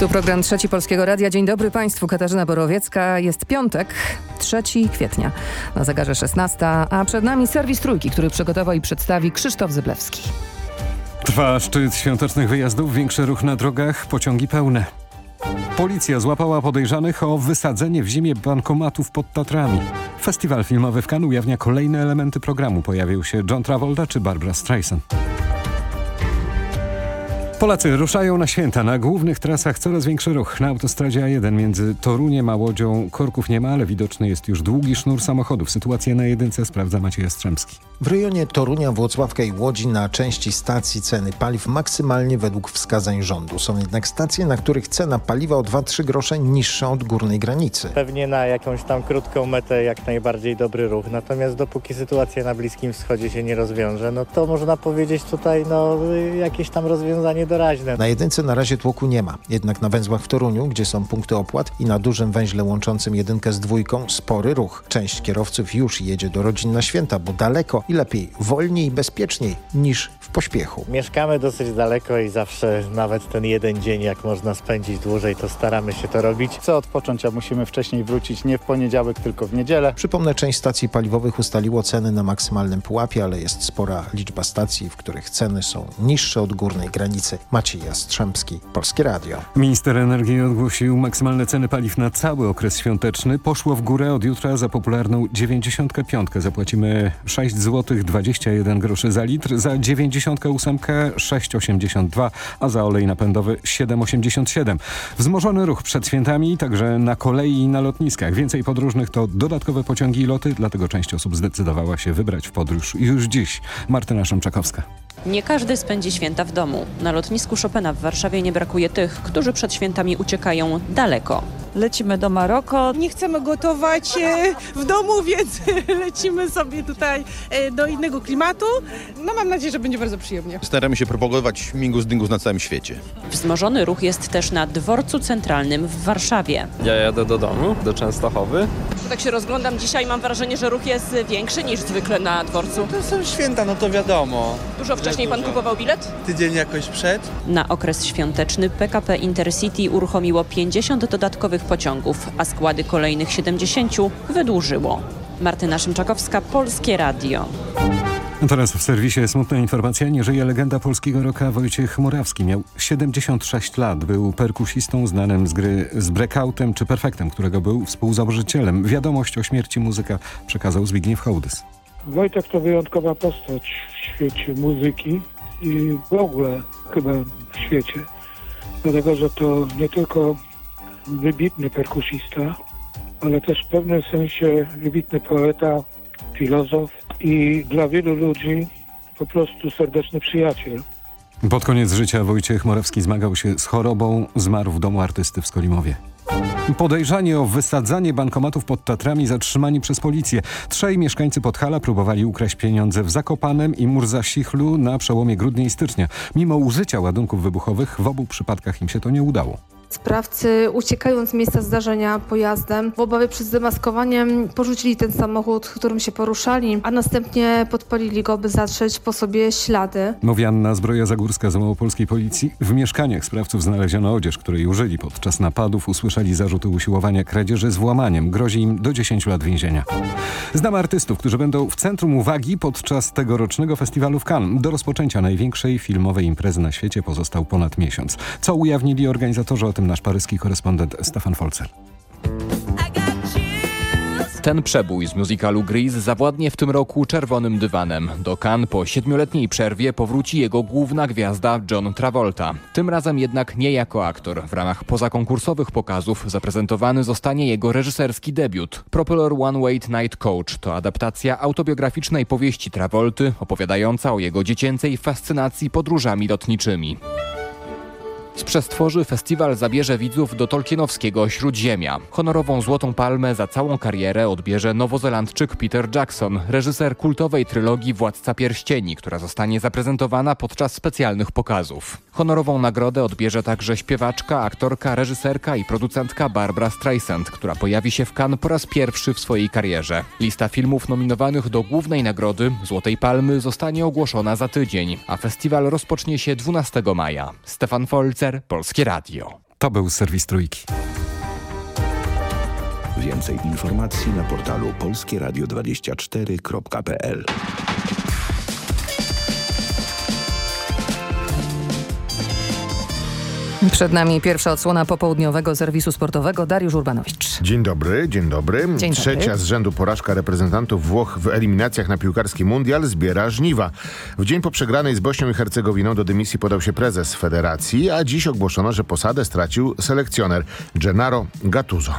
Tu program Trzeci Polskiego Radia. Dzień dobry Państwu. Katarzyna Borowiecka. Jest piątek, 3 kwietnia. Na zegarze 16, a przed nami serwis Trójki, który przygotował i przedstawi Krzysztof Zyblewski. Trwa szczyt świątecznych wyjazdów, większy ruch na drogach, pociągi pełne. Policja złapała podejrzanych o wysadzenie w zimie bankomatów pod Tatrami. Festiwal filmowy w Cannes ujawnia kolejne elementy programu. Pojawił się John Travolta czy Barbara Streisand. Polacy ruszają na święta. Na głównych trasach coraz większy ruch. Na autostradzie A1 między Toruniem a Łodzią korków nie ma, ale widoczny jest już długi sznur samochodów. Sytuację na jedynce sprawdza Maciej Jastrzębski. W rejonie Torunia, Włocławka i Łodzi na części stacji ceny paliw maksymalnie według wskazań rządu. Są jednak stacje, na których cena paliwa o 2-3 grosze niższa od górnej granicy. Pewnie na jakąś tam krótką metę jak najbardziej dobry ruch. Natomiast dopóki sytuacja na Bliskim Wschodzie się nie rozwiąże, no to można powiedzieć tutaj no jakieś tam rozwiązanie doraźne. Na jedynce na razie tłoku nie ma. Jednak na węzłach w Toruniu, gdzie są punkty opłat i na dużym węźle łączącym jedynkę z dwójką spory ruch. Część kierowców już jedzie do rodzin na święta, bo daleko i lepiej, wolniej i bezpieczniej niż w pośpiechu. Mieszkamy dosyć daleko i zawsze nawet ten jeden dzień, jak można spędzić dłużej, to staramy się to robić. Chcę odpocząć, a musimy wcześniej wrócić nie w poniedziałek, tylko w niedzielę. Przypomnę, część stacji paliwowych ustaliło ceny na maksymalnym pułapie, ale jest spora liczba stacji, w których ceny są niższe od górnej granicy. Maciej Jastrzębski, Polskie Radio. Minister energii ogłosił maksymalne ceny paliw na cały okres świąteczny. Poszło w górę od jutra za popularną 95. Zapłacimy 6 zł 21 groszy za litr, za 98 6,82, a za olej napędowy 7,87. Wzmożony ruch przed świętami także na kolei i na lotniskach. Więcej podróżnych to dodatkowe pociągi i loty, dlatego część osób zdecydowała się wybrać w podróż już dziś. Martyna Szymczakowska. Nie każdy spędzi święta w domu. Na lotnisku Chopina w Warszawie nie brakuje tych, którzy przed świętami uciekają daleko. Lecimy do Maroko. Nie chcemy gotować e, w domu, więc lecimy sobie tutaj e, do innego klimatu. No mam nadzieję, że będzie bardzo przyjemnie. Staramy się propagować mingus dingus na całym świecie. Wzmożony ruch jest też na dworcu centralnym w Warszawie. Ja jadę do domu, do Częstochowy. Tak się rozglądam dzisiaj, mam wrażenie, że ruch jest większy niż zwykle na dworcu. To są święta, no to wiadomo. Dużo wcześniej pan kupował bilet? Tydzień jakoś przed. Na okres świąteczny PKP Intercity uruchomiło 50 dodatkowych pociągów, a składy kolejnych 70 wydłużyło. Martyna Szymczakowska, Polskie Radio. Teraz w serwisie smutna informacja. Nie żyje legenda polskiego roka Wojciech Murawski. Miał 76 lat. Był perkusistą znanym z gry z Breakoutem czy Perfektem, którego był współzałożycielem. Wiadomość o śmierci muzyka przekazał Zbigniew Hołdys. Wojtek to wyjątkowa postać w świecie muzyki i w ogóle chyba w świecie. Dlatego, że to nie tylko wybitny perkusista, ale też w pewnym sensie wybitny poeta, filozof i dla wielu ludzi po prostu serdeczny przyjaciel. Pod koniec życia Wojciech Morawski zmagał się z chorobą, zmarł w domu artysty w Skolimowie. Podejrzanie o wysadzanie bankomatów pod Tatrami zatrzymani przez policję. Trzej mieszkańcy Podhala próbowali ukraść pieniądze w Zakopanem i Murzasichlu na przełomie grudnia i stycznia. Mimo użycia ładunków wybuchowych w obu przypadkach im się to nie udało. Sprawcy uciekając z miejsca zdarzenia pojazdem w obawie przed zdemaskowaniem porzucili ten samochód, którym się poruszali, a następnie podpalili go, by zatrzeć po sobie ślady. Mówi Anna Zbroja-Zagórska z Małopolskiej Policji. W mieszkaniach sprawców znaleziono odzież, której użyli podczas napadów. Usłyszeli zarzuty usiłowania kradzieży z włamaniem. Grozi im do 10 lat więzienia. Znam artystów, którzy będą w centrum uwagi podczas tegorocznego festiwalu w Cannes. Do rozpoczęcia największej filmowej imprezy na świecie pozostał ponad miesiąc. Co ujawnili organizatorzy o tym nasz paryski korespondent Stefan Folzer. Ten przebój z musicalu Grease zawładnie w tym roku czerwonym dywanem. Do Cannes po siedmioletniej przerwie powróci jego główna gwiazda John Travolta. Tym razem jednak nie jako aktor. W ramach pozakonkursowych pokazów zaprezentowany zostanie jego reżyserski debiut. Propeller One Way Night Coach to adaptacja autobiograficznej powieści Travolty opowiadająca o jego dziecięcej fascynacji podróżami lotniczymi. Z przestworzy festiwal zabierze widzów do tolkienowskiego Śródziemia. Honorową Złotą Palmę za całą karierę odbierze nowozelandczyk Peter Jackson, reżyser kultowej trylogii Władca Pierścieni, która zostanie zaprezentowana podczas specjalnych pokazów. Honorową nagrodę odbierze także śpiewaczka, aktorka, reżyserka i producentka Barbara Streisand, która pojawi się w Cannes po raz pierwszy w swojej karierze. Lista filmów nominowanych do głównej nagrody Złotej Palmy zostanie ogłoszona za tydzień, a festiwal rozpocznie się 12 maja. Stefan Polskie Radio. To był serwis Trójki. Więcej informacji na portalu polskieradio24.pl Przed nami pierwsza odsłona popołudniowego serwisu sportowego. Dariusz Urbanowicz. Dzień dobry, dzień dobry. Dzień Trzecia dobry. z rzędu porażka reprezentantów Włoch w eliminacjach na piłkarski mundial zbiera żniwa. W dzień po przegranej z Bośnią i Hercegowiną do dymisji podał się prezes federacji, a dziś ogłoszono, że posadę stracił selekcjoner Gennaro Gattuso.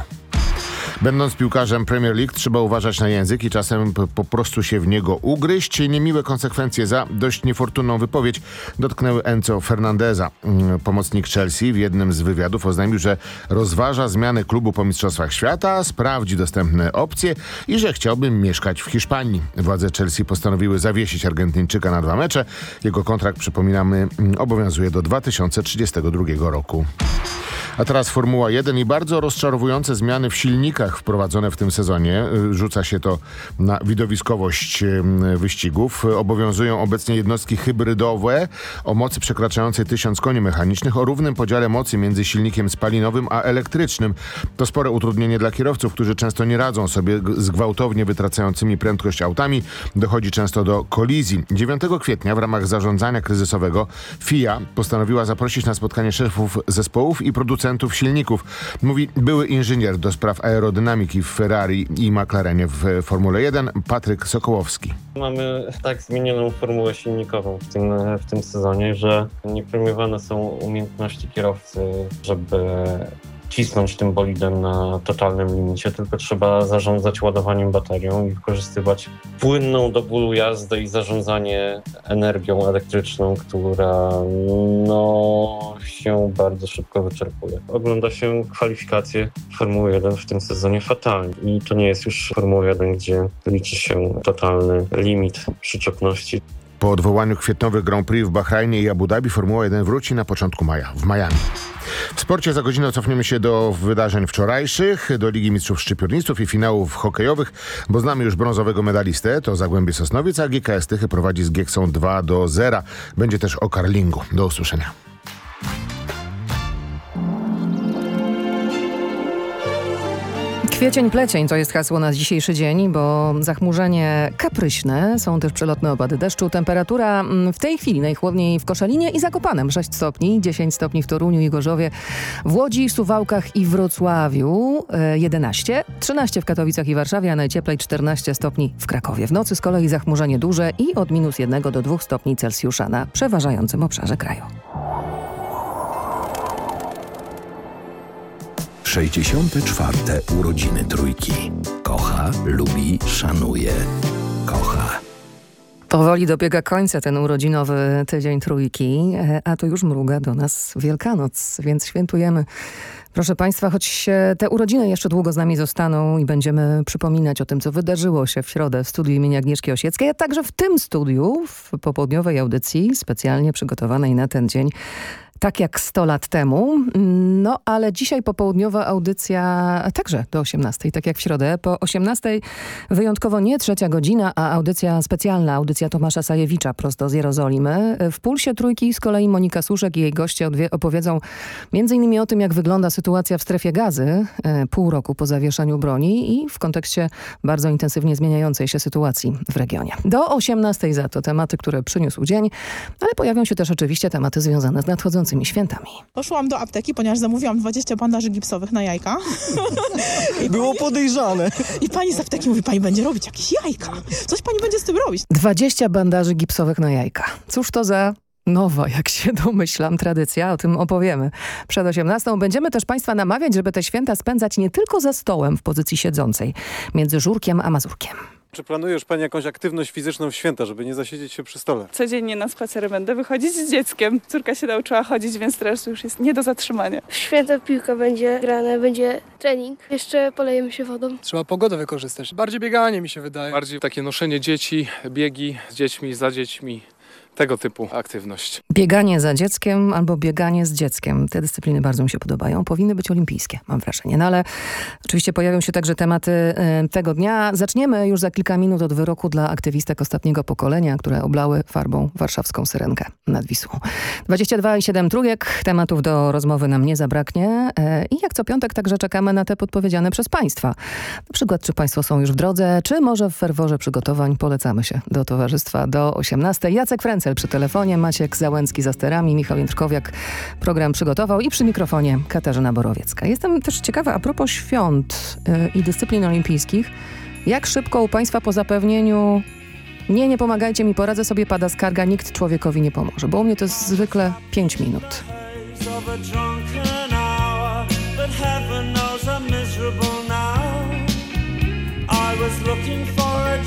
Będąc piłkarzem Premier League trzeba uważać na język i czasem po prostu się w niego ugryźć. Niemiłe konsekwencje za dość niefortunną wypowiedź dotknęły Enzo Fernandeza. Mm, Pomocnik Chelsea w jednym z wywiadów oznajmił, że rozważa zmianę klubu po Mistrzostwach Świata, sprawdzi dostępne opcje i że chciałby mieszkać w Hiszpanii. Władze Chelsea postanowiły zawiesić Argentyńczyka na dwa mecze. Jego kontrakt, przypominamy, mm, obowiązuje do 2032 roku. A teraz Formuła 1 i bardzo rozczarowujące zmiany w silnikach wprowadzone w tym sezonie. Y, Rzuca się to na widowiskowość y, wyścigów. Obowiązują obecnie jednostki hybrydowe o mocy przekraczającej 1000 koni mechanicznych o równym podziale mocy między silnikiem spalinowym a elektrycznym. To spore utrudnienie dla kierowców, którzy często nie radzą sobie z gwałtownie wytracającymi prędkość autami. Dochodzi często do kolizji. 9 kwietnia w ramach zarządzania kryzysowego FIA postanowiła zaprosić na spotkanie szefów zespołów i producentów silników. Mówi były inżynier do spraw aerodynamiki w Ferrari i McLarenie w Formule 1 Patryk Sokołowski. Mamy tak zmienioną formułę silnikową w tym, w tym sezonie, że nie premiowane są umiejętności kierowcy, żeby cisnąć tym bolidem na totalnym limicie, tylko trzeba zarządzać ładowaniem baterią i wykorzystywać płynną do bólu jazdę i zarządzanie energią elektryczną, która no, się bardzo szybko wyczerpuje. Ogląda się kwalifikacje Formuły 1 w tym sezonie fatalnie i to nie jest już Formuła 1, gdzie liczy się totalny limit przyczepności. Po odwołaniu kwietniowych Grand Prix w Bahrajnie i Abu Dhabi Formuła 1 wróci na początku maja w Miami. W sporcie za godzinę cofniemy się do wydarzeń wczorajszych, do Ligi Mistrzów Szczypiornictw i finałów hokejowych, bo znamy już brązowego medalistę, to Zagłębie Sosnowiec, a GKS Tychy prowadzi z Gieksą 2 do 0. Będzie też o karlingu. Do usłyszenia. Kwiecień plecień to jest hasło na dzisiejszy dzień, bo zachmurzenie kapryśne, są też przelotne opady deszczu. Temperatura mm, w tej chwili najchłodniej w Koszalinie i Zakopanem 6 stopni, 10 stopni w Toruniu i Gorzowie, w Łodzi, Suwałkach i Wrocławiu e, 11, 13 w Katowicach i Warszawie, a najcieplej 14 stopni w Krakowie. W nocy z kolei zachmurzenie duże i od minus 1 do 2 stopni Celsjusza na przeważającym obszarze kraju. 64. urodziny trójki. Kocha, lubi, szanuje. Kocha. Powoli dobiega końca ten urodzinowy tydzień trójki, e, a to już mruga do nas Wielkanoc, więc świętujemy. Proszę Państwa, choć te urodziny jeszcze długo z nami zostaną i będziemy przypominać o tym, co wydarzyło się w środę w studiu imienia Agnieszki Osieckiej, a także w tym studiu, w popołudniowej audycji specjalnie przygotowanej na ten dzień, tak jak 100 lat temu. No, ale dzisiaj popołudniowa audycja także do 18, tak jak w środę. Po 18 wyjątkowo nie trzecia godzina, a audycja specjalna, audycja Tomasza Sajewicza prosto z Jerozolimy. W Pulsie Trójki z kolei Monika Suszek i jej goście opowiedzą m.in. o tym, jak wygląda sytuacja w strefie gazy e, pół roku po zawieszeniu broni i w kontekście bardzo intensywnie zmieniającej się sytuacji w regionie. Do 18 za to tematy, które przyniósł dzień, ale pojawią się też oczywiście tematy związane z nadchodzącymi świętami. Poszłam do apteki, ponieważ zamówiłam 20 bandaży gipsowych na jajka. I Było podejrzane. I pani z apteki mówi, pani będzie robić jakieś jajka. Coś pani będzie z tym robić. 20 bandaży gipsowych na jajka. Cóż to za nowa, jak się domyślam, tradycja? O tym opowiemy. Przed 18 będziemy też Państwa namawiać, żeby te święta spędzać nie tylko za stołem w pozycji siedzącej, między żurkiem a mazurkiem. Czy planujesz Pani jakąś aktywność fizyczną w święta, żeby nie zasiedzieć się przy stole? Codziennie na spacery będę wychodzić z dzieckiem. Córka się nauczyła chodzić, więc teraz już jest nie do zatrzymania. W święta piłka będzie grana, będzie trening. Jeszcze polejemy się wodą. Trzeba pogodę wykorzystać. Bardziej bieganie mi się wydaje. Bardziej takie noszenie dzieci, biegi z dziećmi, za dziećmi, tego typu aktywność. Bieganie za dzieckiem albo bieganie z dzieckiem. Te dyscypliny bardzo mi się podobają. Powinny być olimpijskie, mam wrażenie. No ale oczywiście pojawią się także tematy y, tego dnia. Zaczniemy już za kilka minut od wyroku dla aktywistek ostatniego pokolenia, które oblały farbą warszawską syrenkę nad Wisłą. 22 i 7 trójek. Tematów do rozmowy nam nie zabraknie. Y, I jak co piątek także czekamy na te podpowiedziane przez Państwa. Na przykład, czy Państwo są już w drodze, czy może w ferworze przygotowań polecamy się do towarzystwa do 18. Jacek Frencel przy telefonie, Maciek Załęcki za sterami, Michał Jędrkowiak program przygotował i przy mikrofonie Katarzyna Borowiecka. Jestem też ciekawa a propos świąt yy, i dyscyplin olimpijskich, jak szybko u Państwa po zapewnieniu nie, nie pomagajcie mi, poradzę sobie, pada skarga, nikt człowiekowi nie pomoże, bo u mnie to jest zwykle 5 minut.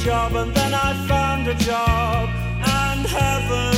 job and then I found a job heaven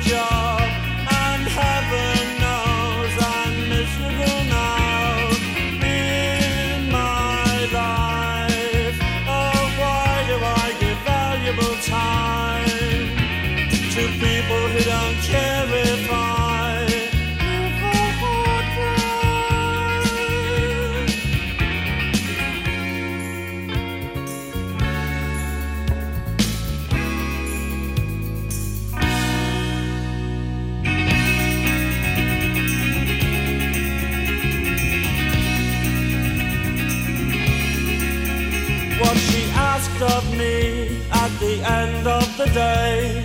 job day.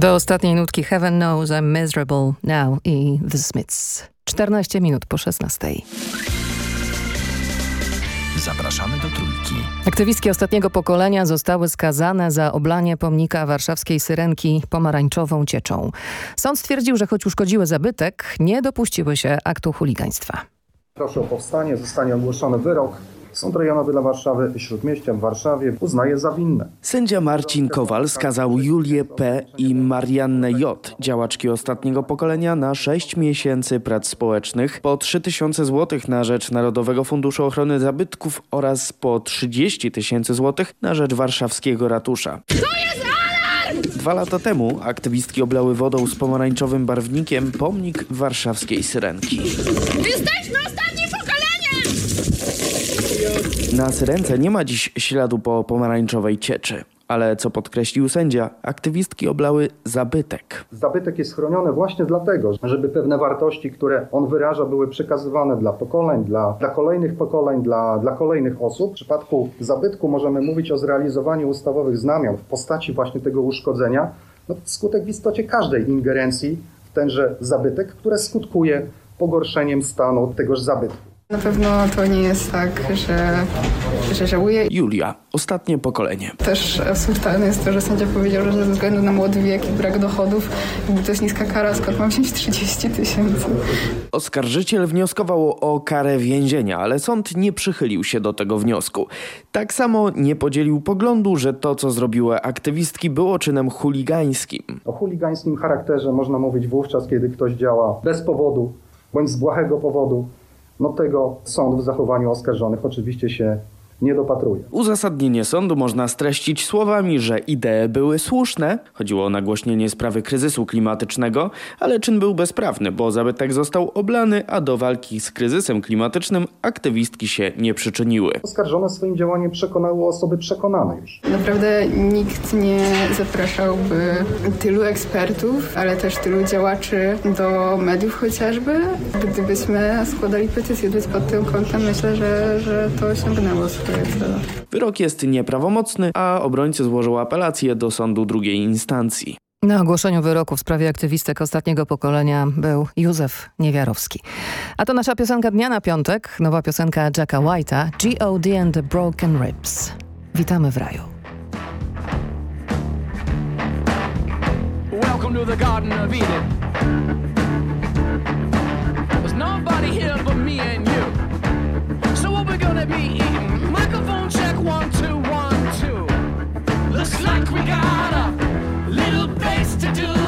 Do ostatniej nutki Heaven Knows I'm Miserable Now i The Smiths. 14 minut po 16. Zapraszamy do Trójki. Aktywistki ostatniego pokolenia zostały skazane za oblanie pomnika warszawskiej Syrenki pomarańczową cieczą. Sąd stwierdził, że choć uszkodziły zabytek, nie dopuściły się aktu chuligaństwa. Proszę o powstanie, zostanie ogłoszony wyrok. Sąd Rejonowy dla Warszawy Śródmieścia w Warszawie uznaje za winne. Sędzia Marcin Kowal skazał Julię P. i Mariannę J., działaczki ostatniego pokolenia, na 6 miesięcy prac społecznych, po 3000 zł na rzecz Narodowego Funduszu Ochrony Zabytków oraz po 30 tysięcy złotych na rzecz warszawskiego ratusza. Dwa lata temu aktywistki oblały wodą z pomarańczowym barwnikiem pomnik warszawskiej Syrenki. Pokolenie! Na Syrence nie ma dziś śladu po pomarańczowej cieczy. Ale co podkreślił sędzia, aktywistki oblały zabytek. Zabytek jest chroniony właśnie dlatego, żeby pewne wartości, które on wyraża, były przekazywane dla pokoleń, dla, dla kolejnych pokoleń, dla, dla kolejnych osób. W przypadku zabytku możemy mówić o zrealizowaniu ustawowych znamion w postaci właśnie tego uszkodzenia. No, skutek w istocie każdej ingerencji w tenże zabytek, które skutkuje pogorszeniem stanu tegoż zabytku. Na pewno to nie jest tak, że, że żałuję. Julia, ostatnie pokolenie. Też absurdalne jest to, że sędzia powiedział, że ze względu na młody wiek i brak dochodów, jakby to jest niska kara, skąd mam wziąć 30 tysięcy. Oskarżyciel wnioskował o karę więzienia, ale sąd nie przychylił się do tego wniosku. Tak samo nie podzielił poglądu, że to, co zrobiły aktywistki, było czynem chuligańskim. O chuligańskim charakterze można mówić wówczas, kiedy ktoś działa bez powodu bądź z błahego powodu. No tego sąd w zachowaniu oskarżonych oczywiście się nie dopatruje. Uzasadnienie sądu można streścić słowami, że idee były słuszne, chodziło o nagłośnienie sprawy kryzysu klimatycznego, ale czyn był bezprawny, bo zabytek został oblany, a do walki z kryzysem klimatycznym aktywistki się nie przyczyniły. Oskarżone swoim działaniem przekonały osoby przekonane już. Naprawdę nikt nie zapraszałby tylu ekspertów, ale też tylu działaczy do mediów chociażby. Gdybyśmy składali petycję, więc pod tym kątem myślę, że, że to osiągnęło. Wyrok jest nieprawomocny, a obrońcy złożył apelację do sądu drugiej instancji. Na ogłoszeniu wyroku w sprawie aktywistek ostatniego pokolenia był Józef Niewiarowski. A to nasza piosenka dnia na piątek, nowa piosenka Jacka White'a, G.O.D. and the Broken Ribs. Witamy w raju. Welcome to the Garden of Eden. There's nobody here got a little place to do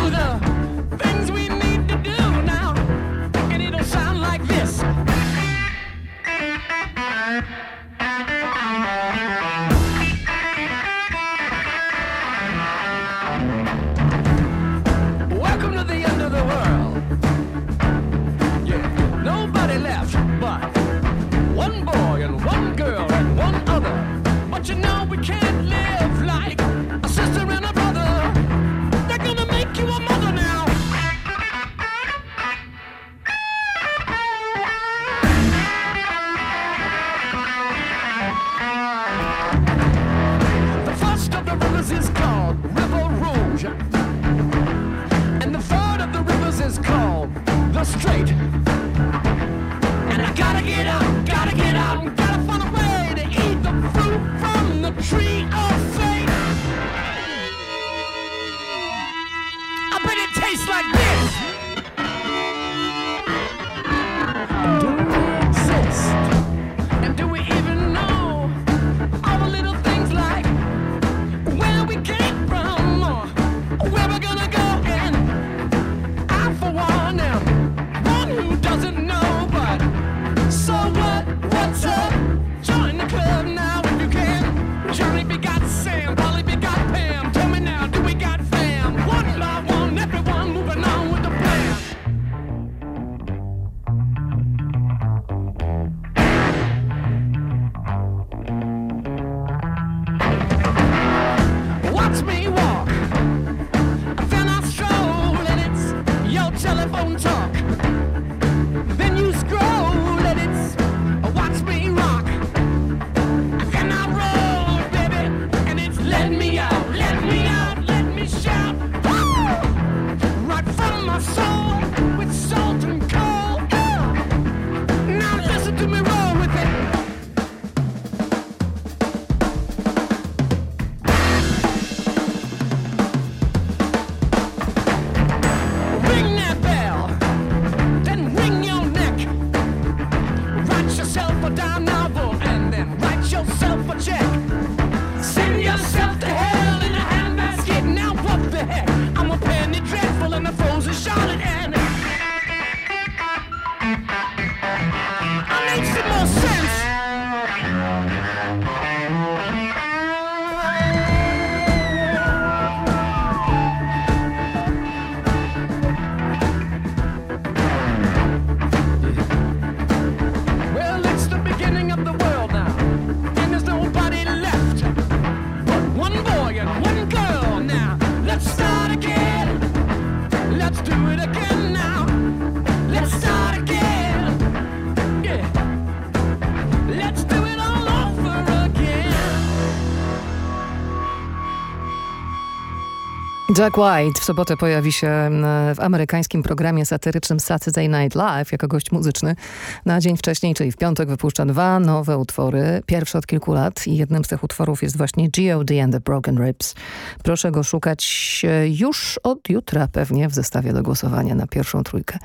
Jack White w sobotę pojawi się mm, w amerykańskim programie satyrycznym Saturday Night Live jako gość muzyczny. Na dzień wcześniej, czyli w piątek, wypuszcza dwa nowe utwory. Pierwszy od kilku lat i jednym z tych utworów jest właśnie G.O.D. and the Broken Ribs. Proszę go szukać e, już od jutra pewnie w zestawie do głosowania na pierwszą trójkę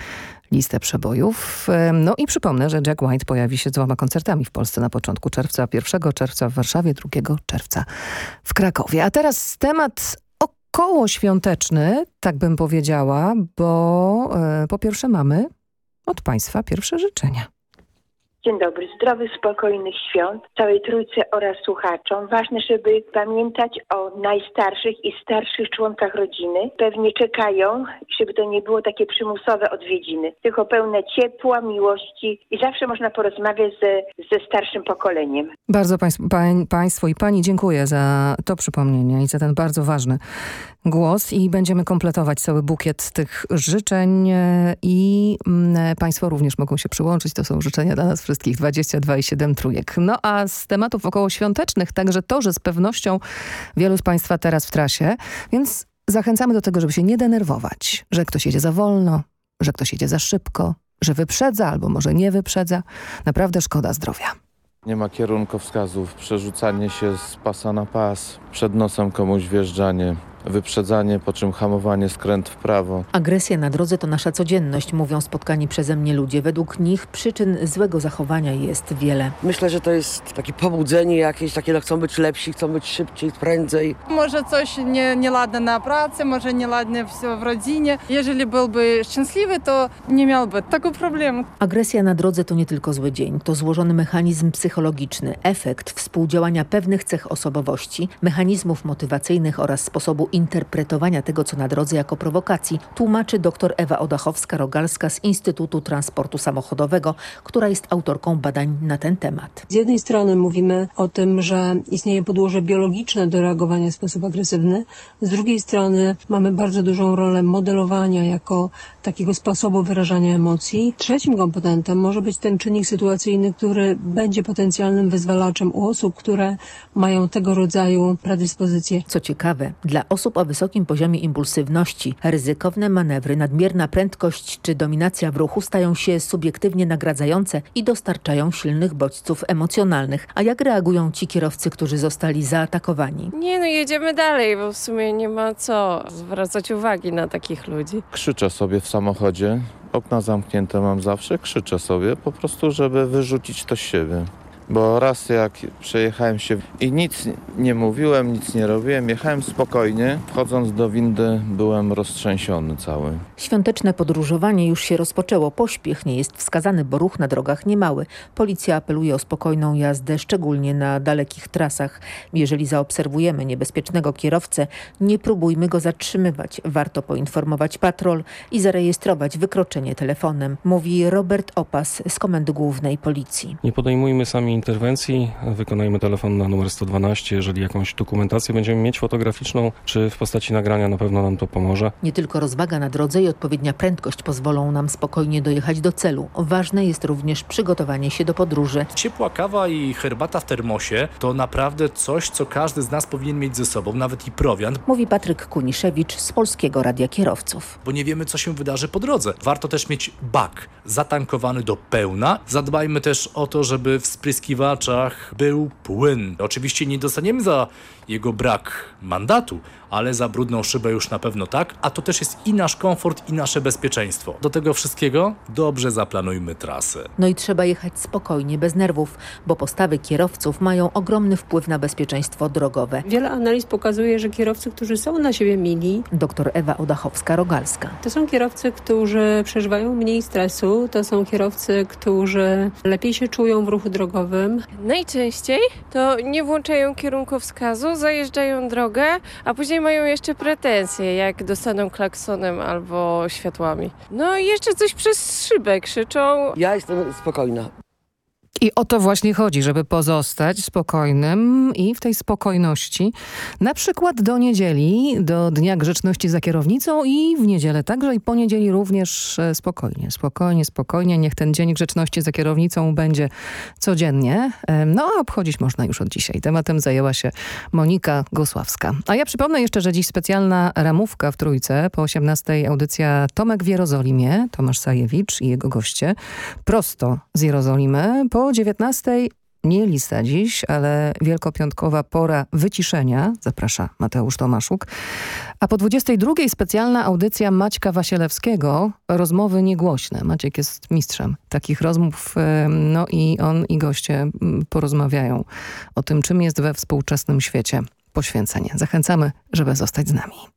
listę przebojów. E, No i przypomnę, że Jack White pojawi się z dwoma koncertami w Polsce na początku czerwca. 1 czerwca w Warszawie, 2 czerwca w Krakowie. A teraz temat około świąteczny, tak bym powiedziała, bo e, po pierwsze mamy od Państwa pierwsze życzenia. Dzień dobry, zdrowych, spokojnych świąt całej trójce oraz słuchaczom. Ważne, żeby pamiętać o najstarszych i starszych członkach rodziny. Pewnie czekają, żeby to nie było takie przymusowe odwiedziny, tylko pełne ciepła, miłości i zawsze można porozmawiać ze, ze starszym pokoleniem. Bardzo państw, pań, Państwu i Pani dziękuję za to przypomnienie i za ten bardzo ważny głos i będziemy kompletować cały bukiet tych życzeń i mm, Państwo również mogą się przyłączyć. To są życzenia dla nas wszystkich 22 i 7 trójek. No a z tematów okołoświątecznych także to, że z pewnością wielu z Państwa teraz w trasie, więc zachęcamy do tego, żeby się nie denerwować, że ktoś jedzie za wolno, że ktoś jedzie za szybko, że wyprzedza albo może nie wyprzedza. Naprawdę szkoda zdrowia. Nie ma kierunkowskazów, przerzucanie się z pasa na pas, przed nosem komuś wjeżdżanie, wyprzedzanie, po czym hamowanie, skręt w prawo. Agresja na drodze to nasza codzienność, mówią spotkani przeze mnie ludzie. Według nich przyczyn złego zachowania jest wiele. Myślę, że to jest takie pobudzenie jakieś, takie no, chcą być lepsi, chcą być szybciej, prędzej. Może coś nie, nieladne na pracy, może nieladne w, w rodzinie. Jeżeli byłby szczęśliwy, to nie miałby tego problemu. Agresja na drodze to nie tylko zły dzień, to złożony mechanizm psychologiczny, efekt współdziałania pewnych cech osobowości, mechanizmów motywacyjnych oraz sposobu interpretowania tego, co na drodze jako prowokacji, tłumaczy dr Ewa Odachowska-Rogalska z Instytutu Transportu Samochodowego, która jest autorką badań na ten temat. Z jednej strony mówimy o tym, że istnieje podłoże biologiczne do reagowania w sposób agresywny, z drugiej strony mamy bardzo dużą rolę modelowania jako takiego sposobu wyrażania emocji. Trzecim komponentem może być ten czynnik sytuacyjny, który będzie potencjalnym wyzwalaczem u osób, które mają tego rodzaju predyspozycje. Co ciekawe, dla osób o wysokim poziomie impulsywności, ryzykowne manewry, nadmierna prędkość czy dominacja w ruchu stają się subiektywnie nagradzające i dostarczają silnych bodźców emocjonalnych. A jak reagują ci kierowcy, którzy zostali zaatakowani? Nie no, jedziemy dalej, bo w sumie nie ma co zwracać uwagi na takich ludzi. Krzyczę sobie w samochodzie, okna zamknięte mam zawsze, krzyczę sobie po prostu, żeby wyrzucić to z siebie. Bo raz jak przejechałem się i nic nie mówiłem, nic nie robiłem, jechałem spokojnie, wchodząc do windy byłem roztrzęsiony cały. Świąteczne podróżowanie już się rozpoczęło. Pośpiech nie jest wskazany, bo ruch na drogach niemały. Policja apeluje o spokojną jazdę, szczególnie na dalekich trasach. Jeżeli zaobserwujemy niebezpiecznego kierowcę, nie próbujmy go zatrzymywać. Warto poinformować patrol i zarejestrować wykroczenie telefonem, mówi Robert Opas z Komendy Głównej Policji. Nie podejmujmy sami interwencji, wykonajmy telefon na numer 112. Jeżeli jakąś dokumentację będziemy mieć fotograficzną, czy w postaci nagrania, na pewno nam to pomoże. Nie tylko rozwaga na drodze i odpowiednia prędkość pozwolą nam spokojnie dojechać do celu. Ważne jest również przygotowanie się do podróży. Ciepła kawa i herbata w termosie to naprawdę coś, co każdy z nas powinien mieć ze sobą, nawet i prowiant, Mówi Patryk Kuniszewicz z Polskiego Radia Kierowców. bo nie wiemy, co się wydarzy po drodze. Warto też mieć bak zatankowany do pełna. Zadbajmy też o to, żeby w spryskiwaczach był płyn. Oczywiście nie dostaniemy za jego brak mandatu, ale za brudną szybę już na pewno tak, a to też jest i nasz komfort, i nasze bezpieczeństwo. Do tego wszystkiego dobrze zaplanujmy trasę. No i trzeba jechać spokojnie, bez nerwów, bo postawy kierowców mają ogromny wpływ na bezpieczeństwo drogowe. Wiele analiz pokazuje, że kierowcy, którzy są na siebie mili, Doktor Ewa Odachowska-Rogalska. to są kierowcy, którzy przeżywają mniej stresu, to są kierowcy, którzy lepiej się czują w ruchu drogowym. Najczęściej to nie włączają kierunkowskazu, zajeżdżają drogę, a później mają jeszcze pretensje, jak dostaną klaksonem albo światłami. No i jeszcze coś przez szybę krzyczą. Ja jestem spokojna. I o to właśnie chodzi, żeby pozostać spokojnym i w tej spokojności, na przykład do niedzieli, do Dnia Grzeczności za kierownicą i w niedzielę także i po niedzieli również e, spokojnie, spokojnie, spokojnie. Niech ten Dzień Grzeczności za kierownicą będzie codziennie. E, No a obchodzić można już od dzisiaj. Tematem zajęła się Monika Gosławska. A ja przypomnę jeszcze, że dziś specjalna ramówka w Trójce. Po 18 audycja Tomek w Jerozolimie, Tomasz Sajewicz i jego goście. Prosto z Jerozolimy. Po 19 nie lista dziś, ale wielkopiątkowa pora wyciszenia. Zaprasza Mateusz Tomaszuk. A po 22 specjalna audycja Maćka Wasielewskiego. Rozmowy niegłośne. Maciek jest mistrzem takich rozmów. No i on i goście porozmawiają o tym, czym jest we współczesnym świecie poświęcenie. Zachęcamy, żeby zostać z nami.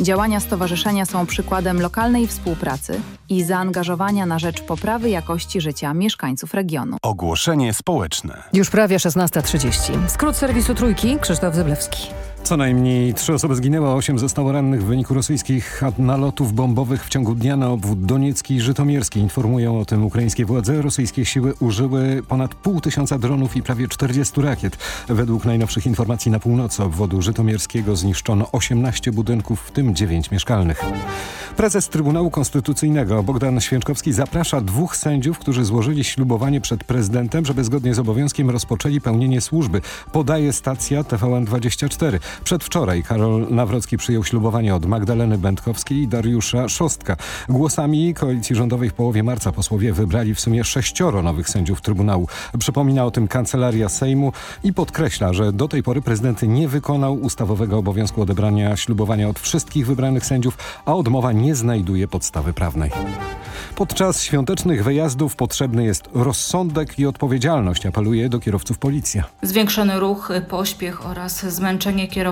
Działania stowarzyszenia są przykładem lokalnej współpracy i zaangażowania na rzecz poprawy jakości życia mieszkańców regionu. Ogłoszenie społeczne. Już prawie 16.30. Skrót serwisu Trójki, Krzysztof Zyblewski. Co najmniej trzy osoby zginęły, a osiem zostało rannych w wyniku rosyjskich nalotów bombowych w ciągu dnia na obwód Doniecki i Żytomierski. Informują o tym ukraińskie władze. Rosyjskie siły użyły ponad pół tysiąca dronów i prawie 40 rakiet. Według najnowszych informacji na północy obwodu żytomierskiego zniszczono 18 budynków, w tym 9 mieszkalnych. Prezes Trybunału Konstytucyjnego Bogdan Święczkowski zaprasza dwóch sędziów, którzy złożyli ślubowanie przed prezydentem, żeby zgodnie z obowiązkiem rozpoczęli pełnienie służby. Podaje stacja TVN24. Przedwczoraj Karol Nawrocki przyjął ślubowanie od Magdaleny Będkowskiej i Dariusza Szostka. Głosami koalicji rządowej w połowie marca posłowie wybrali w sumie sześcioro nowych sędziów Trybunału. Przypomina o tym Kancelaria Sejmu i podkreśla, że do tej pory prezydent nie wykonał ustawowego obowiązku odebrania ślubowania od wszystkich wybranych sędziów, a odmowa nie znajduje podstawy prawnej. Podczas świątecznych wyjazdów potrzebny jest rozsądek i odpowiedzialność, apeluje do kierowców policja. Zwiększony ruch, pośpiech oraz zmęczenie kierowców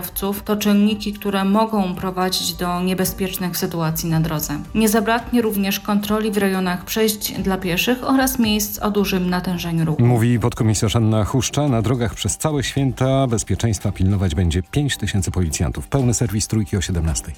to czynniki, które mogą prowadzić do niebezpiecznych sytuacji na drodze. Nie zabraknie również kontroli w rejonach przejść dla pieszych oraz miejsc o dużym natężeniu ruchu. Mówi podkomisarz Anna Huszcza. Na drogach przez całe święta bezpieczeństwa pilnować będzie 5 tysięcy policjantów. Pełny serwis trójki o 17.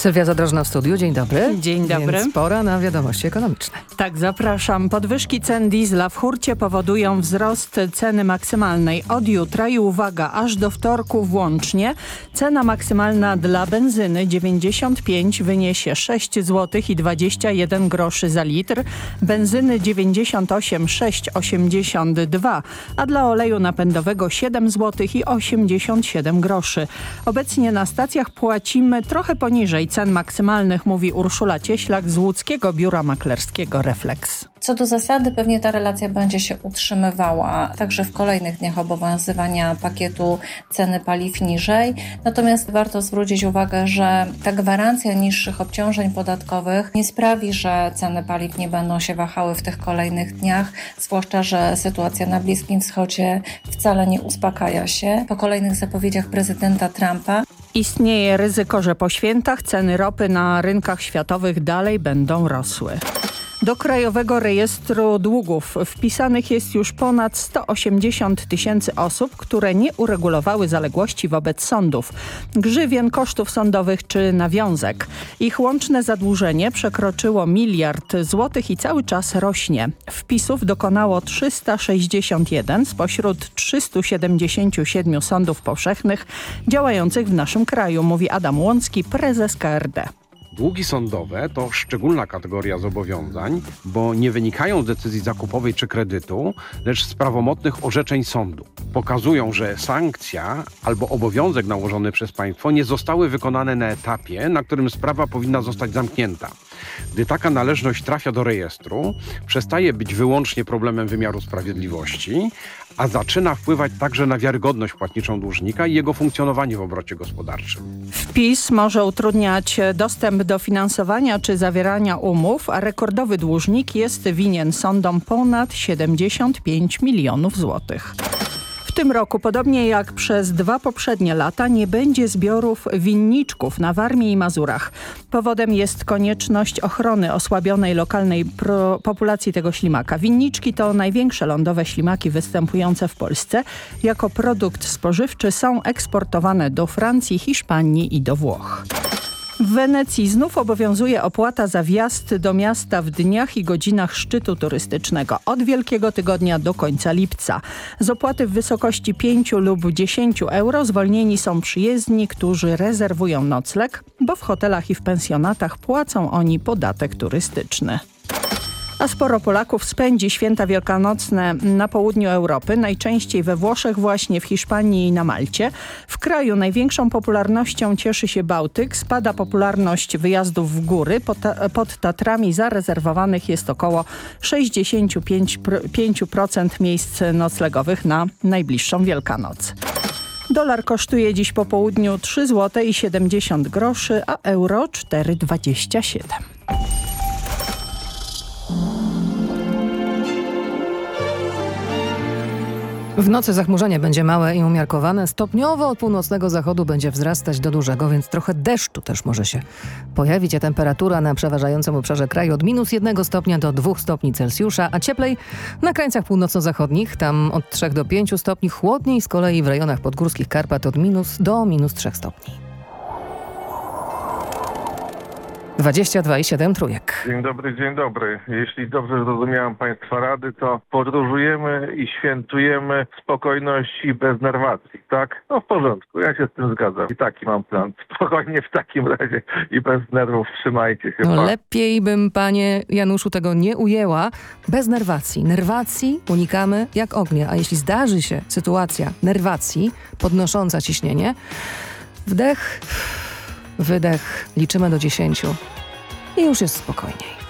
Sylwia Zadrożna w studiu. Dzień dobry. Dzień dobry. Więc pora na wiadomości ekonomiczne. Tak, zapraszam. Podwyżki cen diesla w hurcie powodują wzrost ceny maksymalnej od jutra i uwaga, aż do wtorku włącznie. Cena maksymalna dla benzyny 95 wyniesie 6 zł i 21 groszy za litr, benzyny 98 6,82, a dla oleju napędowego 7 zł i 87 groszy. Obecnie na stacjach płacimy trochę poniżej cen maksymalnych, mówi Urszula Cieślak z łódzkiego biura maklerskiego Reflex. Co do zasady, pewnie ta relacja będzie się utrzymywała także w kolejnych dniach obowiązywania pakietu ceny paliw niżej. Natomiast warto zwrócić uwagę, że ta gwarancja niższych obciążeń podatkowych nie sprawi, że ceny paliw nie będą się wahały w tych kolejnych dniach, zwłaszcza, że sytuacja na Bliskim Wschodzie wcale nie uspokaja się. Po kolejnych zapowiedziach prezydenta Trumpa Istnieje ryzyko, że po świętach ceny ropy na rynkach światowych dalej będą rosły. Do Krajowego Rejestru Długów wpisanych jest już ponad 180 tysięcy osób, które nie uregulowały zaległości wobec sądów, grzywien, kosztów sądowych czy nawiązek. Ich łączne zadłużenie przekroczyło miliard złotych i cały czas rośnie. Wpisów dokonało 361 spośród 377 sądów powszechnych działających w naszym kraju, mówi Adam Łącki, prezes KRD. Długi sądowe to szczególna kategoria zobowiązań, bo nie wynikają z decyzji zakupowej czy kredytu, lecz z prawomocnych orzeczeń sądu. Pokazują, że sankcja albo obowiązek nałożony przez państwo nie zostały wykonane na etapie, na którym sprawa powinna zostać zamknięta. Gdy taka należność trafia do rejestru, przestaje być wyłącznie problemem wymiaru sprawiedliwości, a zaczyna wpływać także na wiarygodność płatniczą dłużnika i jego funkcjonowanie w obrocie gospodarczym. Wpis może utrudniać dostęp do finansowania czy zawierania umów, a rekordowy dłużnik jest winien sądom ponad 75 milionów złotych. Tym roku, podobnie jak przez dwa poprzednie lata, nie będzie zbiorów winniczków na Warmii i Mazurach. Powodem jest konieczność ochrony osłabionej lokalnej populacji tego ślimaka. Winniczki to największe lądowe ślimaki występujące w Polsce. Jako produkt spożywczy są eksportowane do Francji, Hiszpanii i do Włoch. W Wenecji znów obowiązuje opłata za wjazd do miasta w dniach i godzinach szczytu turystycznego od Wielkiego Tygodnia do końca lipca. Z opłaty w wysokości 5 lub 10 euro zwolnieni są przyjezdni, którzy rezerwują nocleg, bo w hotelach i w pensjonatach płacą oni podatek turystyczny. A sporo Polaków spędzi święta wielkanocne na południu Europy, najczęściej we Włoszech, właśnie w Hiszpanii i na Malcie. W kraju największą popularnością cieszy się Bałtyk, spada popularność wyjazdów w góry. Pod, pod Tatrami zarezerwowanych jest około 65% miejsc noclegowych na najbliższą Wielkanoc. Dolar kosztuje dziś po południu 3 zł i 70 groszy, a euro 4,27. W nocy zachmurzenie będzie małe i umiarkowane. Stopniowo od północnego zachodu będzie wzrastać do dużego, więc trochę deszczu też może się pojawić, a temperatura na przeważającym obszarze kraju od minus 1 stopnia do 2 stopni Celsjusza, a cieplej na krańcach północno-zachodnich, tam od 3 do 5 stopni, chłodniej z kolei w rejonach podgórskich Karpat od minus do minus 3 stopni. 22,7 trójek. Dzień dobry, dzień dobry. Jeśli dobrze zrozumiałem Państwa rady, to podróżujemy i świętujemy spokojności bez nerwacji, tak? No w porządku, ja się z tym zgadzam. I taki mam plan. Spokojnie w takim razie i bez nerwów trzymajcie się. No lepiej bym, panie Januszu, tego nie ujęła. Bez nerwacji. Nerwacji unikamy jak ognia. A jeśli zdarzy się sytuacja nerwacji podnosząca ciśnienie, wdech, wydech, liczymy do 10 i już jest spokojniej.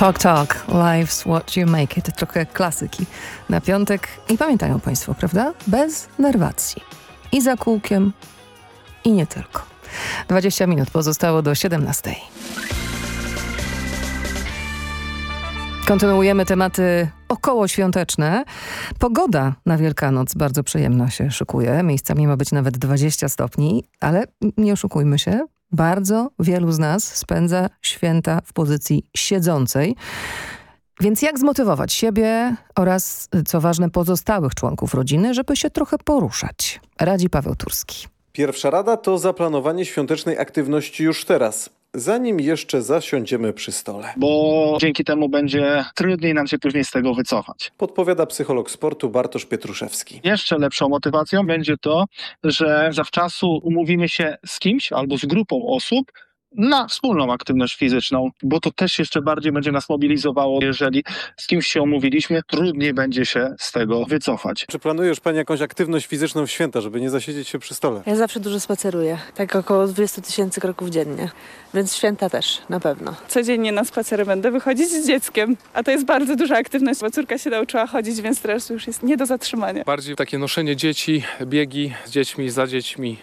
Talk Talk, Life's What You Make It. Trochę klasyki na piątek. I pamiętają Państwo, prawda? Bez nerwacji. I za kółkiem, i nie tylko. 20 minut pozostało do 17. Kontynuujemy tematy okołoświąteczne. Pogoda na Wielkanoc bardzo przyjemna się szykuje. Miejscami ma być nawet 20 stopni, ale nie oszukujmy się, bardzo wielu z nas spędza święta w pozycji siedzącej. Więc jak zmotywować siebie oraz, co ważne, pozostałych członków rodziny, żeby się trochę poruszać? Radzi Paweł Turski. Pierwsza rada to zaplanowanie świątecznej aktywności już teraz, zanim jeszcze zasiądziemy przy stole. bo dzięki temu będzie trudniej nam się później z tego wycofać. Podpowiada psycholog sportu Bartosz Pietruszewski. Jeszcze lepszą motywacją będzie to, że zawczasu umówimy się z kimś albo z grupą osób na wspólną aktywność fizyczną, bo to też jeszcze bardziej będzie nas mobilizowało, jeżeli z kimś się umówiliśmy, trudniej będzie się z tego wycofać. Czy planujesz Pani jakąś aktywność fizyczną w święta, żeby nie zasiedzieć się przy stole? Ja zawsze dużo spaceruję, tak około 20 tysięcy kroków dziennie, więc święta też, na pewno. Codziennie na spacery będę wychodzić z dzieckiem, a to jest bardzo duża aktywność, bo córka się nauczyła chodzić, więc teraz już jest nie do zatrzymania. Bardziej takie noszenie dzieci, biegi z dziećmi, za dziećmi,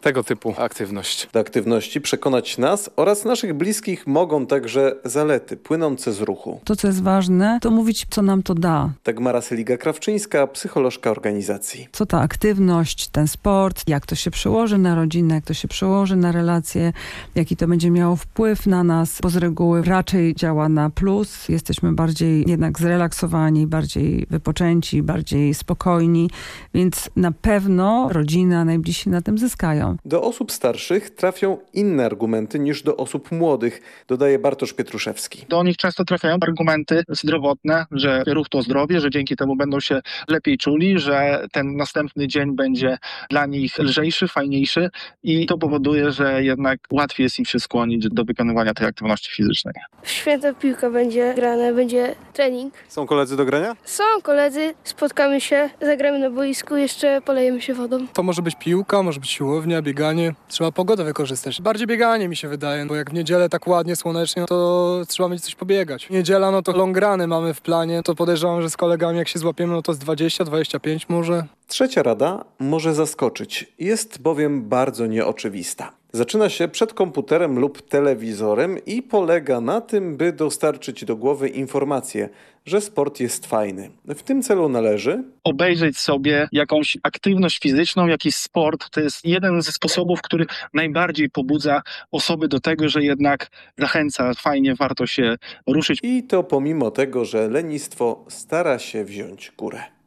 tego typu aktywność. Do aktywności przekonać nas oraz naszych bliskich mogą także zalety płynące z ruchu. To, co jest ważne, to mówić, co nam to da. Dagmara Seliga-Krawczyńska, psycholożka organizacji. Co ta aktywność, ten sport, jak to się przełoży na rodzinę, jak to się przełoży na relacje, jaki to będzie miało wpływ na nas, bo z reguły raczej działa na plus. Jesteśmy bardziej jednak zrelaksowani, bardziej wypoczęci, bardziej spokojni, więc na pewno rodzina, najbliżsi na tym zyskają. Do osób starszych trafią inne argumenty niż do osób młodych, dodaje Bartosz Pietruszewski. Do nich często trafiają argumenty zdrowotne, że ruch to zdrowie, że dzięki temu będą się lepiej czuli, że ten następny dzień będzie dla nich lżejszy, fajniejszy i to powoduje, że jednak łatwiej jest im się skłonić do wykonywania tej aktywności fizycznej. W święta piłka będzie grana, będzie trening. Są koledzy do grania? Są koledzy, spotkamy się, zagramy na boisku, jeszcze polejemy się wodą. To może być piłka, może być siłownia, bieganie. Trzeba pogodę wykorzystać. Bardziej bieganie mi się wydaje, bo jak w niedzielę tak ładnie, słonecznie, to trzeba mieć coś pobiegać. Niedziela, no to longrany mamy w planie, to podejrzewam, że z kolegami jak się złapiemy, no to z 20, 25 może. Trzecia rada może zaskoczyć, jest bowiem bardzo nieoczywista. Zaczyna się przed komputerem lub telewizorem i polega na tym, by dostarczyć do głowy informację, że sport jest fajny. W tym celu należy obejrzeć sobie jakąś aktywność fizyczną, jakiś sport. To jest jeden ze sposobów, który najbardziej pobudza osoby do tego, że jednak zachęca, fajnie, warto się ruszyć. i to pomimo tego, że lenistwo stara się wziąć górę.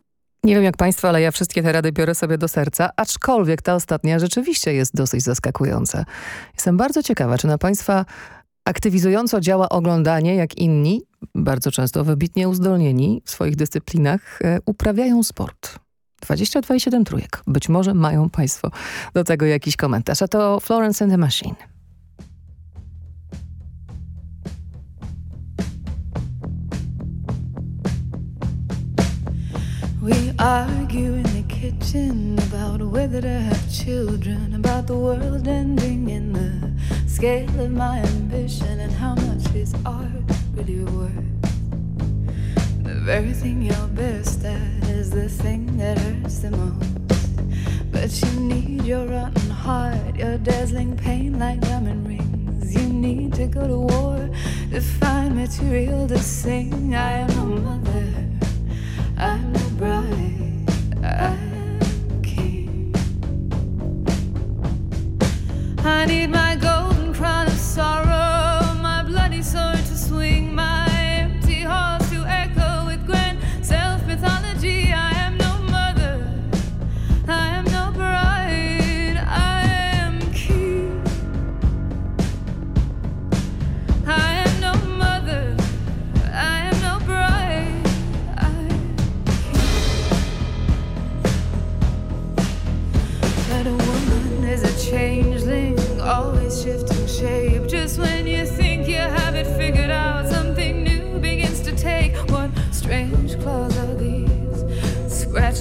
Nie wiem jak Państwo, ale ja wszystkie te rady biorę sobie do serca, aczkolwiek ta ostatnia rzeczywiście jest dosyć zaskakująca. Jestem bardzo ciekawa, czy na Państwa aktywizująco działa oglądanie, jak inni, bardzo często wybitnie uzdolnieni w swoich dyscyplinach, e, uprawiają sport. 22,7 trójek. Być może mają Państwo do tego jakiś komentarz. A to Florence and the Machine. We argue in the kitchen about whether to have children, about the world ending in the scale of my ambition, and how much is art really worth. The very thing you're best at is the thing that hurts the most. But you need your rotten heart, your dazzling pain like diamond rings. You need to go to war to find material to sing. I am a mother. I'm I need my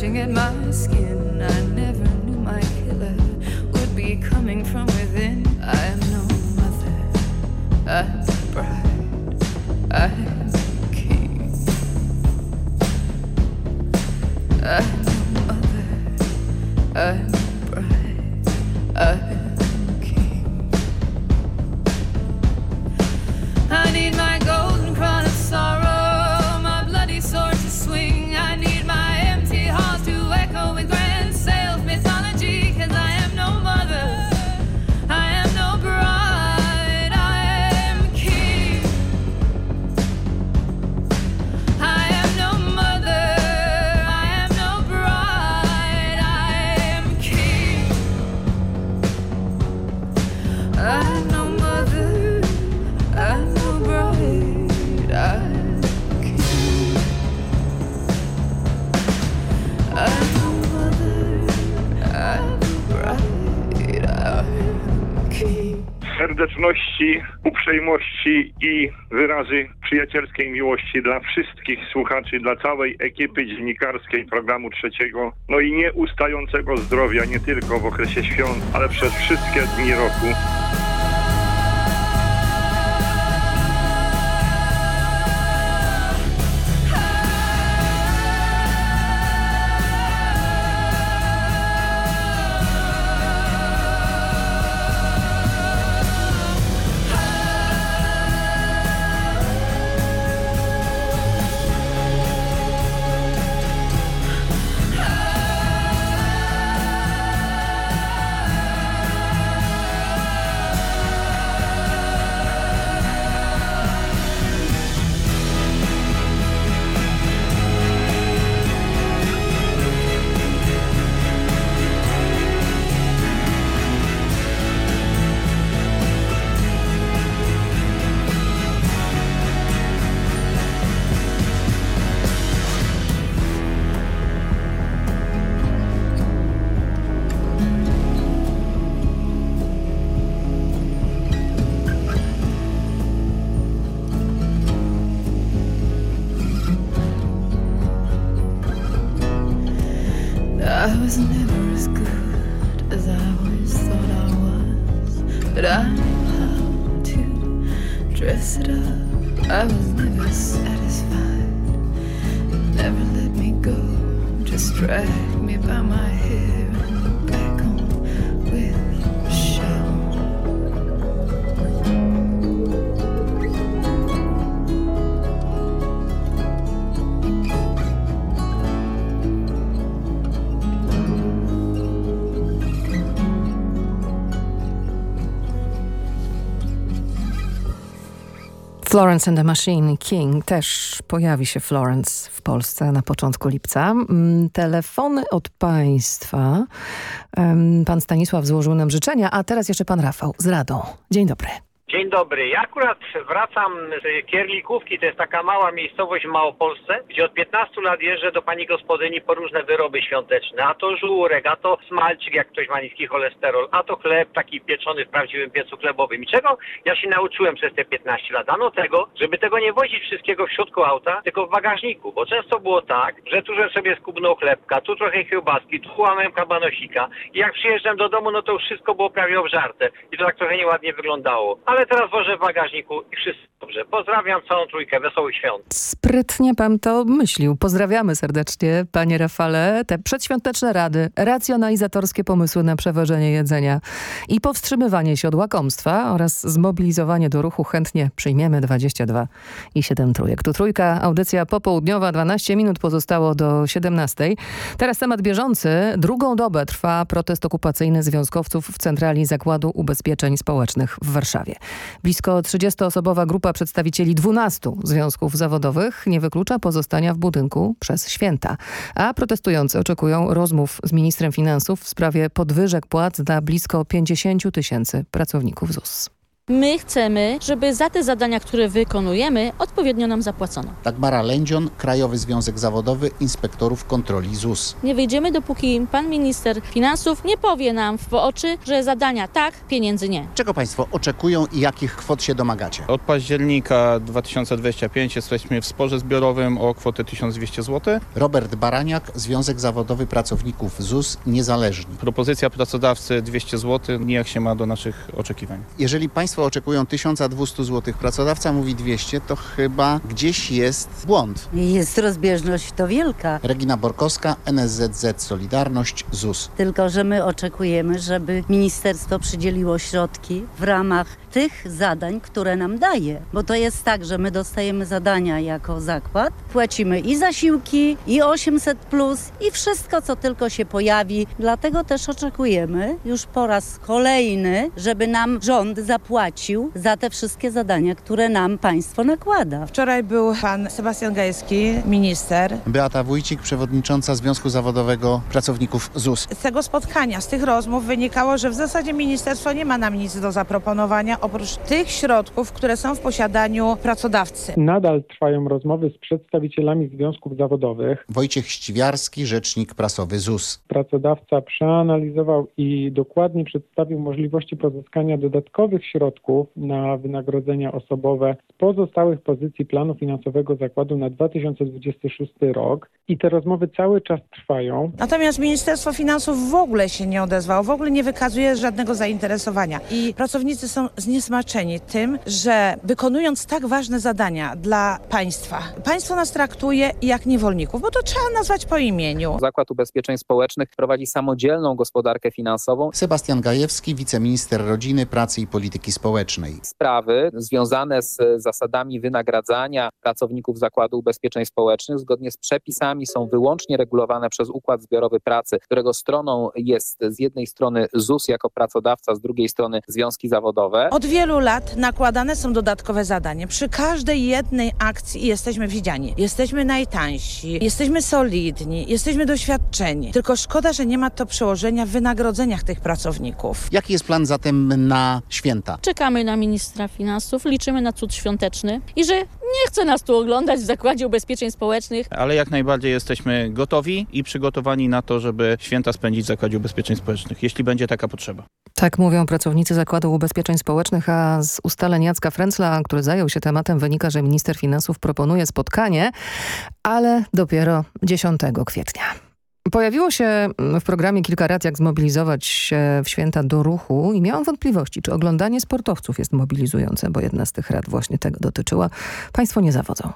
At my skin. Serdeczności, uprzejmości i wyrazy przyjacielskiej miłości dla wszystkich słuchaczy, dla całej ekipy dziennikarskiej programu trzeciego, no i nieustającego zdrowia nie tylko w okresie świąt, ale przez wszystkie dni roku. Florence and the Machine King też pojawi się Florence w Polsce na początku lipca. Mm, Telefony od państwa. Pan Stanisław złożył nam życzenia, a teraz jeszcze pan Rafał z Radą. Dzień dobry. Dzień dobry. Ja akurat wracam z Kierlikówki, to jest taka mała miejscowość w Małopolsce, gdzie od 15 lat jeżdżę do pani gospodyni po różne wyroby świąteczne. A to żurek, a to smalczyk, jak ktoś ma niski cholesterol, a to chleb taki pieczony w prawdziwym piecu chlebowym. I czego ja się nauczyłem przez te 15 lat? Ano tego, żeby tego nie wozić wszystkiego w środku auta, tylko w bagażniku, bo często było tak, że tu że sobie skubnął chlebka, tu trochę kiełbaski, tu ułamem kabanosika i jak przyjeżdżam do domu, no to już wszystko było prawie obżarte i to tak trochę nieładnie wyglądało. Ale teraz wożę w bagażniku i wszystko dobrze. Pozdrawiam całą trójkę, wesołych świąt. Sprytnie pan to myślił. Pozdrawiamy serdecznie, panie Rafale. Te przedświąteczne rady, racjonalizatorskie pomysły na przewożenie jedzenia i powstrzymywanie się od łakomstwa oraz zmobilizowanie do ruchu chętnie przyjmiemy 22 i 7 trójek. Tu trójka, audycja popołudniowa, 12 minut pozostało do 17. Teraz temat bieżący. Drugą dobę trwa protest okupacyjny związkowców w centrali Zakładu Ubezpieczeń Społecznych w Warszawie. Blisko 30-osobowa grupa przedstawicieli 12 związków zawodowych nie wyklucza pozostania w budynku przez święta. A protestujący oczekują rozmów z ministrem finansów w sprawie podwyżek płac dla blisko 50 tysięcy pracowników ZUS. My chcemy, żeby za te zadania, które wykonujemy, odpowiednio nam zapłacono. Dagmara Lędzion, Krajowy Związek Zawodowy Inspektorów Kontroli ZUS. Nie wyjdziemy, dopóki pan minister finansów nie powie nam w oczy, że zadania tak, pieniędzy nie. Czego Państwo oczekują i jakich kwot się domagacie? Od października 2025 jesteśmy w sporze zbiorowym o kwotę 1200 zł. Robert Baraniak, Związek Zawodowy Pracowników ZUS Niezależni. Propozycja pracodawcy 200 zł nijak się ma do naszych oczekiwań. Jeżeli Państwo oczekują 1200 zł, pracodawca mówi 200, to chyba gdzieś jest błąd. Jest rozbieżność to wielka, Regina Borkowska, NSZZ Solidarność ZUS. tylko że my oczekujemy, żeby ministerstwo przydzieliło środki w ramach tych zadań, które nam daje. Bo to jest tak, że my dostajemy zadania jako zakład, płacimy i zasiłki, i 800, plus, i wszystko, co tylko się pojawi. Dlatego też oczekujemy już po raz kolejny, żeby nam rząd zapłacił za te wszystkie zadania, które nam państwo nakłada. Wczoraj był pan Sebastian Gajewski, minister. Beata Wójcik, przewodnicząca Związku Zawodowego Pracowników ZUS. Z tego spotkania, z tych rozmów wynikało, że w zasadzie ministerstwo nie ma nam nic do zaproponowania. Oprócz tych środków, które są w posiadaniu pracodawcy. Nadal trwają rozmowy z przedstawicielami związków zawodowych. Wojciech Ściwiarski, rzecznik prasowy ZUS. Pracodawca przeanalizował i dokładnie przedstawił możliwości pozyskania dodatkowych środków na wynagrodzenia osobowe z pozostałych pozycji planu finansowego zakładu na 2026 rok. I te rozmowy cały czas trwają. Natomiast Ministerstwo Finansów w ogóle się nie odezwało, w ogóle nie wykazuje żadnego zainteresowania. I pracownicy są zniesmaczeni tym, że wykonując tak ważne zadania dla państwa, państwo nas traktuje jak niewolników, bo to trzeba nazwać po imieniu. Zakład Ubezpieczeń Społecznych prowadzi samodzielną gospodarkę finansową. Sebastian Gajewski, wiceminister rodziny, pracy i polityki społecznej. Sprawy związane z zasadami wynagradzania pracowników Zakładu Ubezpieczeń Społecznych zgodnie z przepisami są wyłącznie regulowane przez układ zbiorowy pracy, którego stroną jest z jednej strony ZUS jako pracodawca, z drugiej strony związki zawodowe. Od wielu lat nakładane są dodatkowe zadania. Przy każdej jednej akcji jesteśmy widziani. Jesteśmy najtańsi, jesteśmy solidni, jesteśmy doświadczeni. Tylko szkoda, że nie ma to przełożenia w wynagrodzeniach tych pracowników. Jaki jest plan zatem na święta? Czekamy na ministra finansów, liczymy na cud świąteczny i że nie chce nas tu oglądać w Zakładzie Ubezpieczeń Społecznych. Ale jak najbardziej jesteśmy gotowi i przygotowani na to, żeby święta spędzić w Zakładzie Ubezpieczeń Społecznych, jeśli będzie taka potrzeba. Tak mówią pracownicy Zakładu Ubezpieczeń Społecznych, a z ustaleń Jacka Fręcla, który zajął się tematem, wynika, że minister finansów proponuje spotkanie, ale dopiero 10 kwietnia. Pojawiło się w programie kilka rad, jak zmobilizować się w święta do ruchu i miałam wątpliwości, czy oglądanie sportowców jest mobilizujące, bo jedna z tych rad właśnie tego dotyczyła. Państwo nie zawodzą.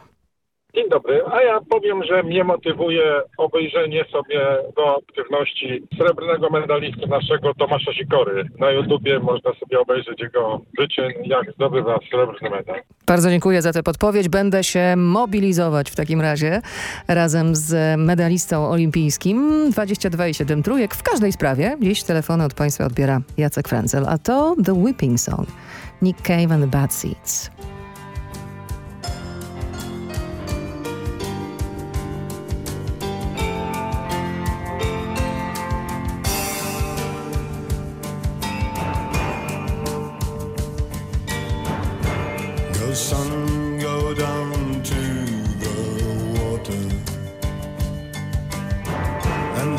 Dzień dobry, a ja powiem, że mnie motywuje obejrzenie sobie do aktywności srebrnego medalisty naszego Tomasza Sikory. Na YouTubie można sobie obejrzeć jego życie, jak zdobywa srebrny medal. Bardzo dziękuję za tę podpowiedź. Będę się mobilizować w takim razie razem z medalistą olimpijskim 22,7 trójek w każdej sprawie. Dziś telefony od Państwa odbiera Jacek Frenzel, a to The Whipping Song, Nick Cave and the Bad Seeds.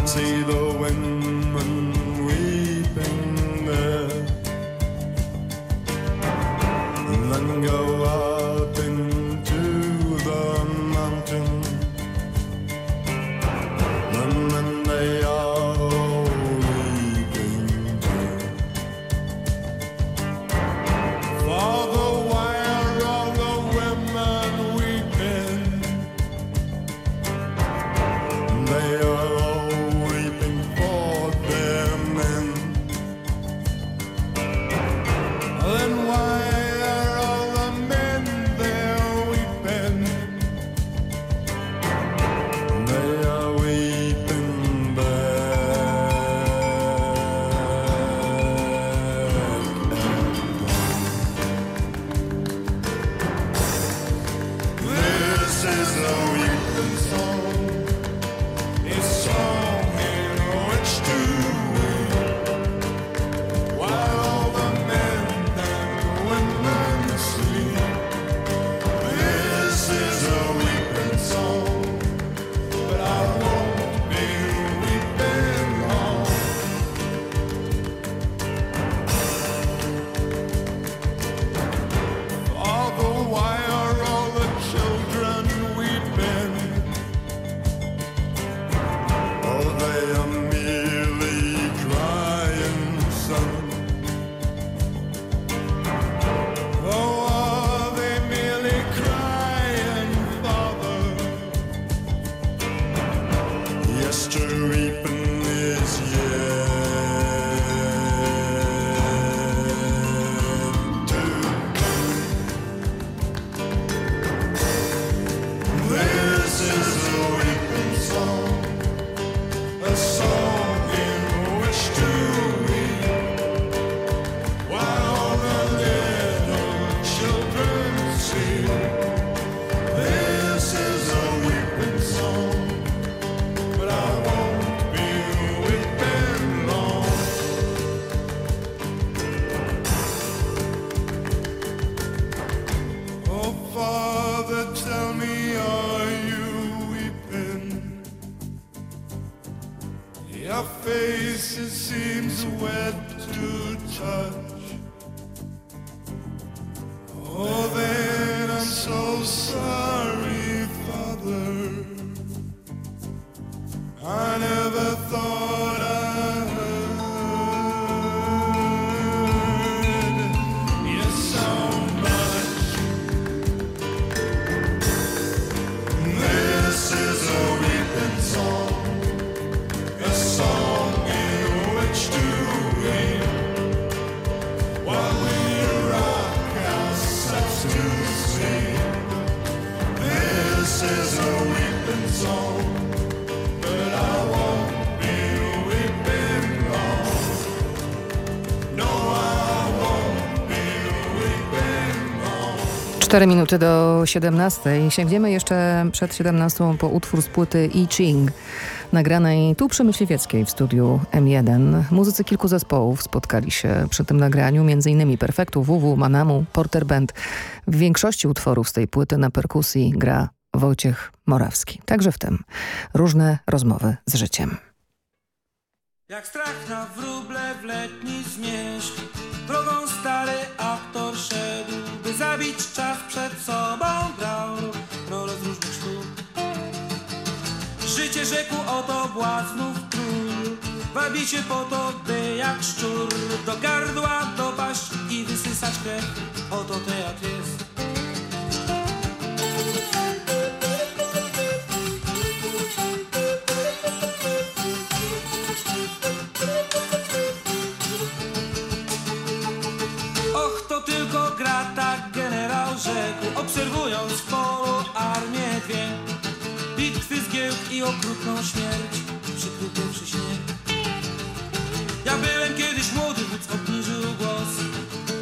See the women 4 minuty do 17. Sięgniemy jeszcze przed 17 po utwór z płyty I Ching, nagranej tu przy Myśliwieckiej w studiu M1. Muzycy kilku zespołów spotkali się przy tym nagraniu, m.in. Perfektu, WW, Manamu, Porter Band. W większości utworów z tej płyty na perkusji gra Wojciech Morawski. Także w tym różne rozmowy z życiem. Jak strach na wróble w letni zmierzch Drogą stary aktor szedł zabić czas przed sobą Grał. Rolę z różnych sztuk. Życie rzekł oto błaznów król. Wabi się po to, by jak szczur Do gardła dopaść i wysysać krew. Oto teatr jest Obserwując w polu armię dwie Bitwy zgiełk i okrutną śmierć Przykryty przy śnieg Ja byłem kiedyś młody, wódz obniżył głos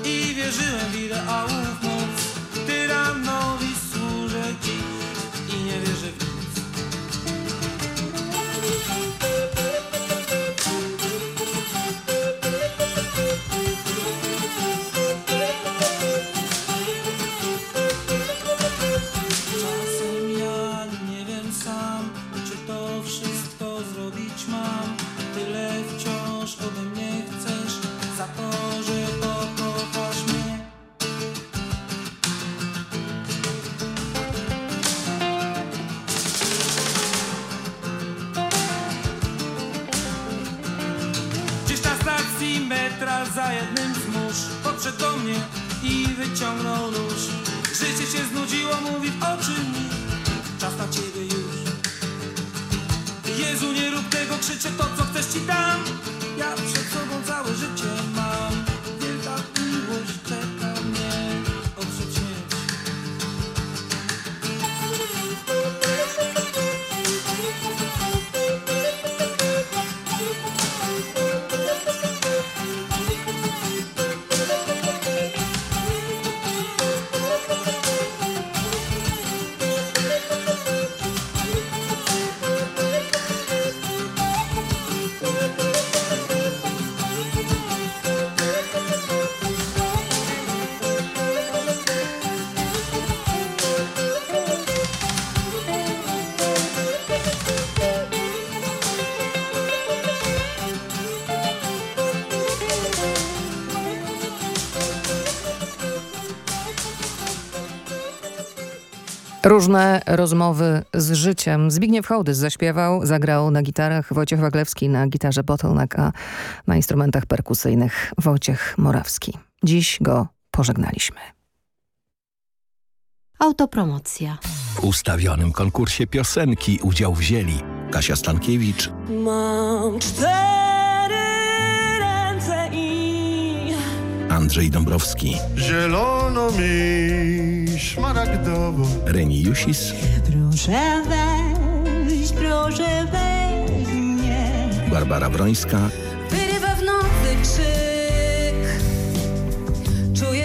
I wierzyłem w ideałów za jednym z mórz. Podszedł do mnie i wyciągnął nóż. Życie się znudziło, mówi oczy mi. Czas na ciebie już. Jezu, nie rób tego, krzyczę to, co chcesz ci dam. Ja przed sobą całe życie mam Różne rozmowy z życiem. Zbigniew Hołdys zaśpiewał, zagrał na gitarach Wojciech Waglewski, na gitarze Bottleneck, a na instrumentach perkusyjnych Wojciech Morawski. Dziś go pożegnaliśmy. Autopromocja. W ustawionym konkursie piosenki udział wzięli Kasia Stankiewicz, Mam cztery Andrzej Dąbrowski, Zielono mi, szmaragdowo. Reni Jusis, proszę weź, proszę weź mnie. Barbara Brońska, Wyrywa w nocy krzyk. Czuję.